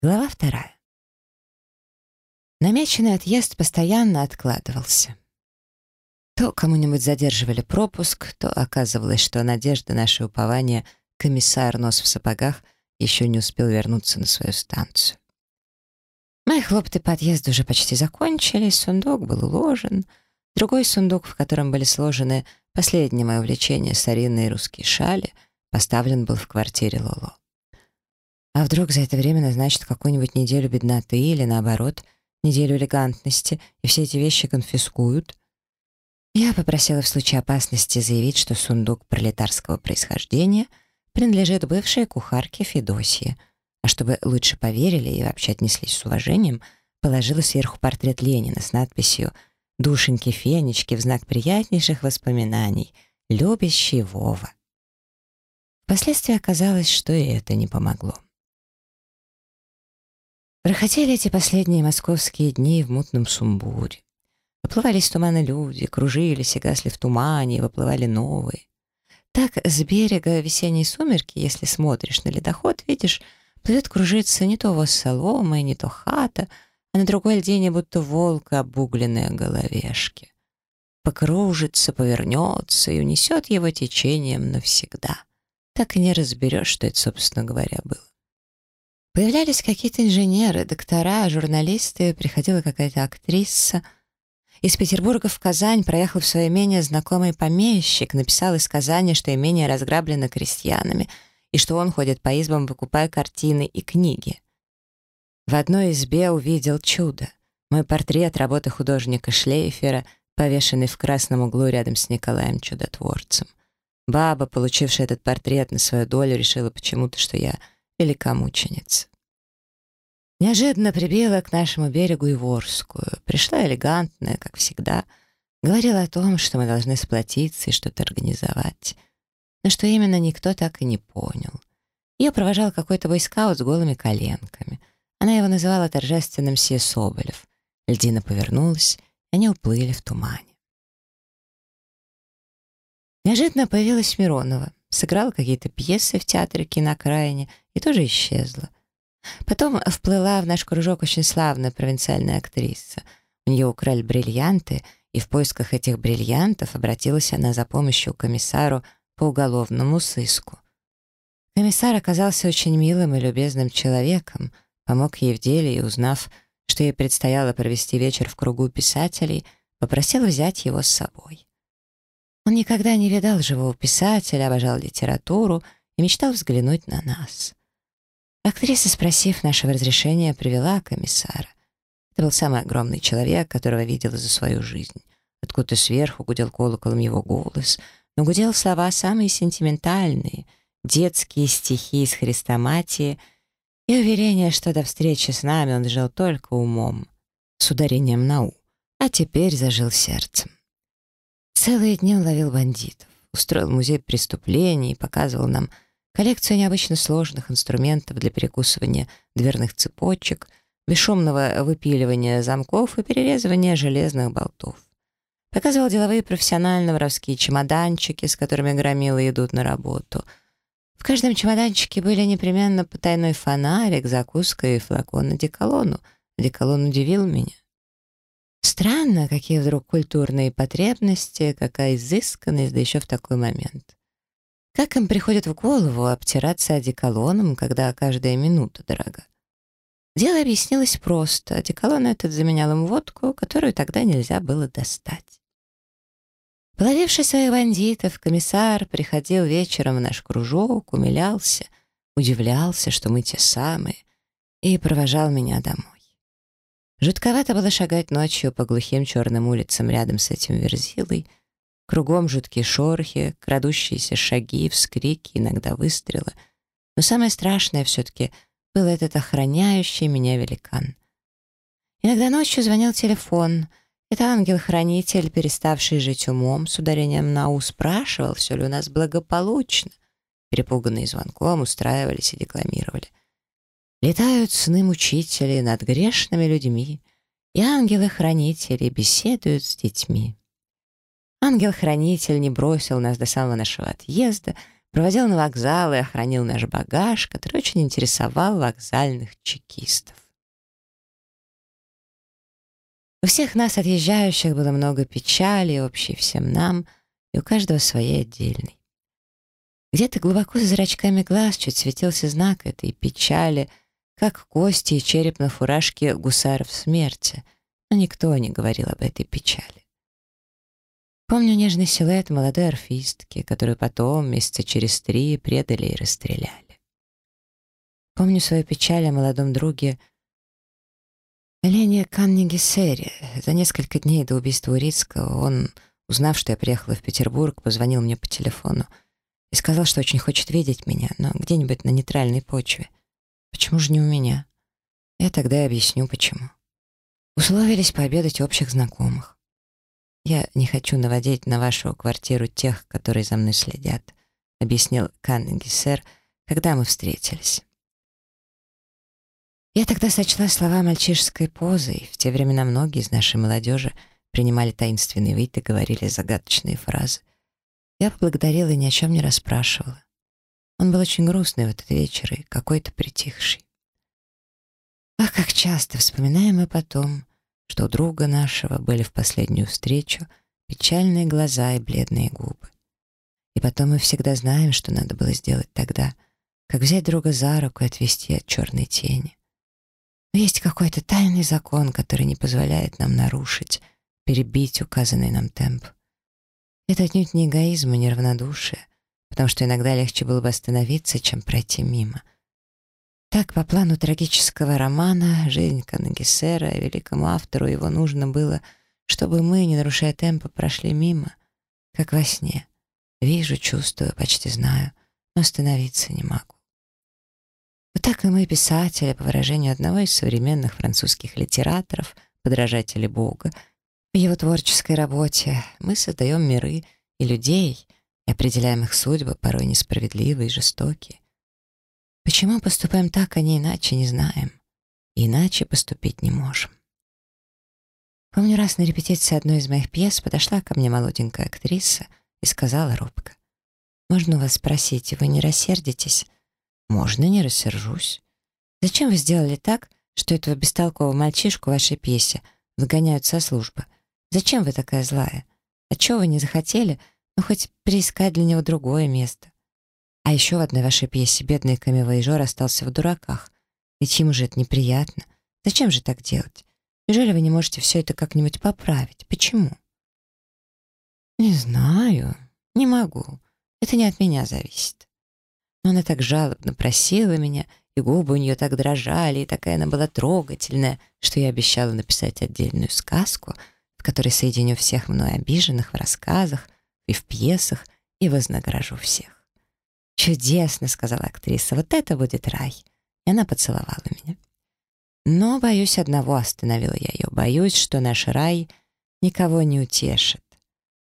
Глава вторая. Намеченный отъезд постоянно откладывался. То кому-нибудь задерживали пропуск, то оказывалось, что надежда нашей упования, комиссар нос в сапогах, еще не успел вернуться на свою станцию. Мои хлопоты по отъезду уже почти закончились, сундук был уложен. Другой сундук, в котором были сложены последнее мое увлечение старинные русские шали, поставлен был в квартире Лоло. А вдруг за это время назначат какую-нибудь неделю бедноты или, наоборот, неделю элегантности, и все эти вещи конфискуют? Я попросила в случае опасности заявить, что сундук пролетарского происхождения принадлежит бывшей кухарке Федосии, а чтобы лучше поверили и вообще отнеслись с уважением, положила сверху портрет Ленина с надписью «Душеньки Фенечки в знак приятнейших воспоминаний, любящий Вова». Впоследствии оказалось, что и это не помогло. Проходили эти последние московские дни в мутном сумбуре. Выплывали из тумана люди, кружились и гасли в тумане, и выплывали новые. Так с берега весенней сумерки, если смотришь на ледоход, видишь, плывет кружиться не то воз соломы, не то хата, а на другой льдине будто волк обугленные головешки. Покружится, повернется и унесет его течением навсегда. Так и не разберешь, что это, собственно говоря, было. Появлялись какие-то инженеры, доктора, журналисты, приходила какая-то актриса. Из Петербурга в Казань проехал в свое имение знакомый помещик, написал из Казани, что имение разграблено крестьянами и что он ходит по избам, выкупая картины и книги. В одной избе увидел чудо. Мой портрет работы художника Шлейфера, повешенный в красном углу рядом с Николаем Чудотворцем. Баба, получившая этот портрет на свою долю, решила почему-то, что я великомученица. Неожиданно прибила к нашему берегу и Ворскую. Пришла элегантная, как всегда. Говорила о том, что мы должны сплотиться и что-то организовать. Но что именно, никто так и не понял. Ее провожал какой-то бойскаут с голыми коленками. Она его называла торжественным Сия Соболев. Льдина повернулась, и они уплыли в тумане. Неожиданно появилась Миронова сыграла какие-то пьесы в театре кинокраине и тоже исчезла. Потом вплыла в наш кружок очень славная провинциальная актриса. У нее украли бриллианты, и в поисках этих бриллиантов обратилась она за помощью к комиссару по уголовному сыску. Комиссар оказался очень милым и любезным человеком, помог ей в деле и, узнав, что ей предстояло провести вечер в кругу писателей, попросил взять его с собой. Он никогда не видал живого писателя, обожал литературу и мечтал взглянуть на нас. Актриса, спросив нашего разрешения, привела комиссара. Это был самый огромный человек, которого видела за свою жизнь. Откуда-то сверху гудел колоколом его голос, но гудел слова самые сентиментальные, детские стихи из хрестоматии и уверение, что до встречи с нами он жил только умом, с ударением на «у», а теперь зажил сердцем. Целые дни он ловил бандитов, устроил музей преступлений и показывал нам коллекцию необычно сложных инструментов для перекусывания дверных цепочек, бесшумного выпиливания замков и перерезывания железных болтов. Показывал деловые профессионально-воровские чемоданчики, с которыми громилы идут на работу. В каждом чемоданчике были непременно потайной фонарик, закуска и флакон одеколону. Одеколон удивил меня. Странно, какие вдруг культурные потребности, какая изысканность, да еще в такой момент. Как им приходит в голову обтираться одеколоном, когда каждая минута дорога? Дело объяснилось просто. Одеколон этот заменял им водку, которую тогда нельзя было достать. Половивший своих бандитов, комиссар приходил вечером в наш кружок, умилялся, удивлялся, что мы те самые, и провожал меня домой. Жутковато было шагать ночью по глухим черным улицам рядом с этим верзилой. Кругом жуткие шорохи, крадущиеся шаги, вскрики, иногда выстрелы. Но самое страшное все-таки был этот охраняющий меня великан. Иногда ночью звонил телефон. Это ангел-хранитель, переставший жить умом, с ударением на «у», спрашивал, все ли у нас благополучно. Перепуганные звонком устраивались и декламировали. Летают сны мучители над грешными людьми, и ангелы-хранители беседуют с детьми. Ангел-хранитель не бросил нас до самого нашего отъезда, проводил на вокзал и охранил наш багаж, который очень интересовал вокзальных чекистов. У всех нас, отъезжающих, было много печали, общей всем нам, и у каждого своей отдельной. Где-то глубоко за зрачками глаз чуть светился знак этой печали, как кости и череп на фуражке гусаров смерти, но никто не говорил об этой печали. Помню нежный силуэт молодой орфистки, которую потом, месяца через три, предали и расстреляли. Помню свою печаль о молодом друге Лене Каннигесере. За несколько дней до убийства Урицкого он, узнав, что я приехала в Петербург, позвонил мне по телефону и сказал, что очень хочет видеть меня, но где-нибудь на нейтральной почве. Почему же не у меня? Я тогда и объясню, почему. Условились пообедать общих знакомых. «Я не хочу наводить на вашу квартиру тех, которые за мной следят», объяснил Каннинги, сэр, когда мы встретились. Я тогда сочла слова мальчишеской позой. В те времена многие из нашей молодежи принимали таинственный вид и говорили загадочные фразы. Я поблагодарила и ни о чем не расспрашивала. Он был очень грустный в этот вечер и какой-то притихший. Ах, как часто вспоминаем мы потом, что у друга нашего были в последнюю встречу печальные глаза и бледные губы. И потом мы всегда знаем, что надо было сделать тогда, как взять друга за руку и отвести от черной тени. Но есть какой-то тайный закон, который не позволяет нам нарушить, перебить указанный нам темп. Это отнюдь не эгоизм и не равнодушие, потому что иногда легче было бы остановиться, чем пройти мимо — так, по плану трагического романа «Жизнь Канагисера» великому автору его нужно было, чтобы мы, не нарушая темпа, прошли мимо, как во сне. Вижу, чувствую, почти знаю, но остановиться не могу. Вот так и мы, писатели, по выражению одного из современных французских литераторов, подражатели Бога, в его творческой работе мы создаем миры и людей и определяем их судьбы, порой несправедливые и жестокие. Почему поступаем так, а не иначе, не знаем. И иначе поступить не можем. Помню, раз на репетиции одной из моих пьес подошла ко мне молоденькая актриса и сказала робко, «Можно вас спросить, вы не рассердитесь?» «Можно, не рассержусь». «Зачем вы сделали так, что этого бестолкового мальчишку в вашей пьесе выгоняют со службы? Зачем вы такая злая? А чего вы не захотели, ну хоть приискать для него другое место?» А еще в одной вашей пьесе бедный камевоежор остался в дураках. Ведь ему же это неприятно. Зачем же так делать? Неужели вы не можете все это как-нибудь поправить? Почему? Не знаю. Не могу. Это не от меня зависит. Но она так жалобно просила меня, и губы у нее так дрожали, и такая она была трогательная, что я обещала написать отдельную сказку, в которой соединю всех мной обиженных в рассказах и в пьесах и вознагражу всех. «Чудесно», — сказала актриса, — «вот это будет рай». И она поцеловала меня. Но, боюсь, одного остановила я ее. Боюсь, что наш рай никого не утешит,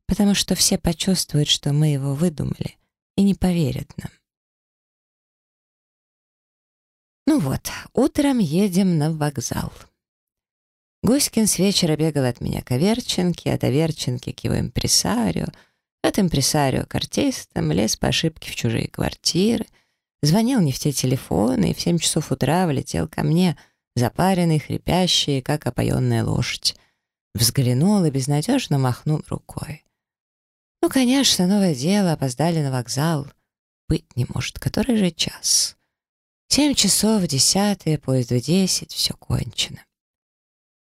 потому что все почувствуют, что мы его выдумали, и не поверят нам. Ну вот, утром едем на вокзал. Гуськин с вечера бегал от меня к Аверченке, от Аверченки к его импресарио — от импресарио к артистам, лез по ошибке в чужие квартиры, звонил не в те телефоны и в семь часов утра влетел ко мне, запаренный, хрипящий, как опоенная лошадь. Взглянул и безнадежно махнул рукой. Ну, конечно, новое дело, опоздали на вокзал. Быть не может, который же час? Семь часов, десятое, поезд в десять, все кончено.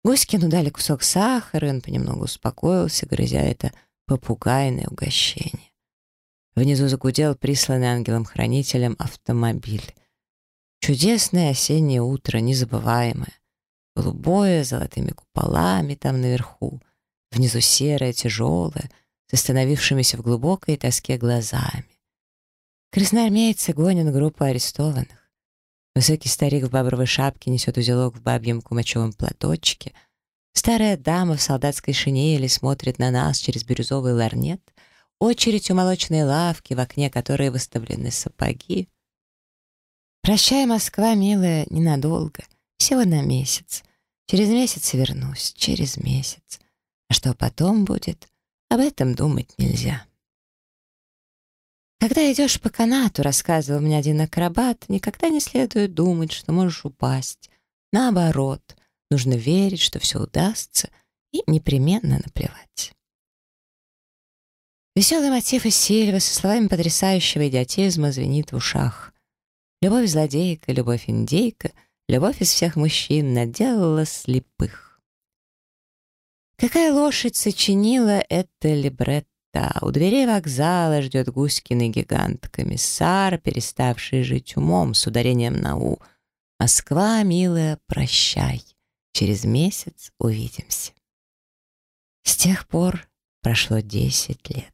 Гуськину дали кусок сахара, он понемногу успокоился, грызя это попугайное угощение. Внизу загудел присланный ангелом-хранителем автомобиль. Чудесное осеннее утро, незабываемое. Голубое, с золотыми куполами там наверху. Внизу серое, тяжелое, с остановившимися в глубокой тоске глазами. Красноармейцы гонят группу арестованных. Высокий старик в бобровой шапке несет узелок в бабьем кумачевом платочке — Старая дама в солдатской шинели смотрит на нас через бирюзовый ларнет, очередь у молочной лавки, в окне которой выставлены сапоги. «Прощай, Москва, милая, ненадолго, всего на месяц. Через месяц вернусь, через месяц. А что потом будет, об этом думать нельзя». Когда идешь по канату, рассказывал мне один акробат, никогда не следует думать, что можешь упасть. Наоборот, нужно верить, что все удастся, и непременно наплевать. Веселый мотив из Сильва со словами потрясающего идиотизма звенит в ушах. Любовь злодейка, любовь индейка, любовь из всех мужчин наделала слепых. Какая лошадь сочинила это либретто? У дверей вокзала ждет Гуськин гигант-комиссар, переставший жить умом с ударением на «у». Москва, милая, прощай. Через месяц увидимся. С тех пор прошло десять лет.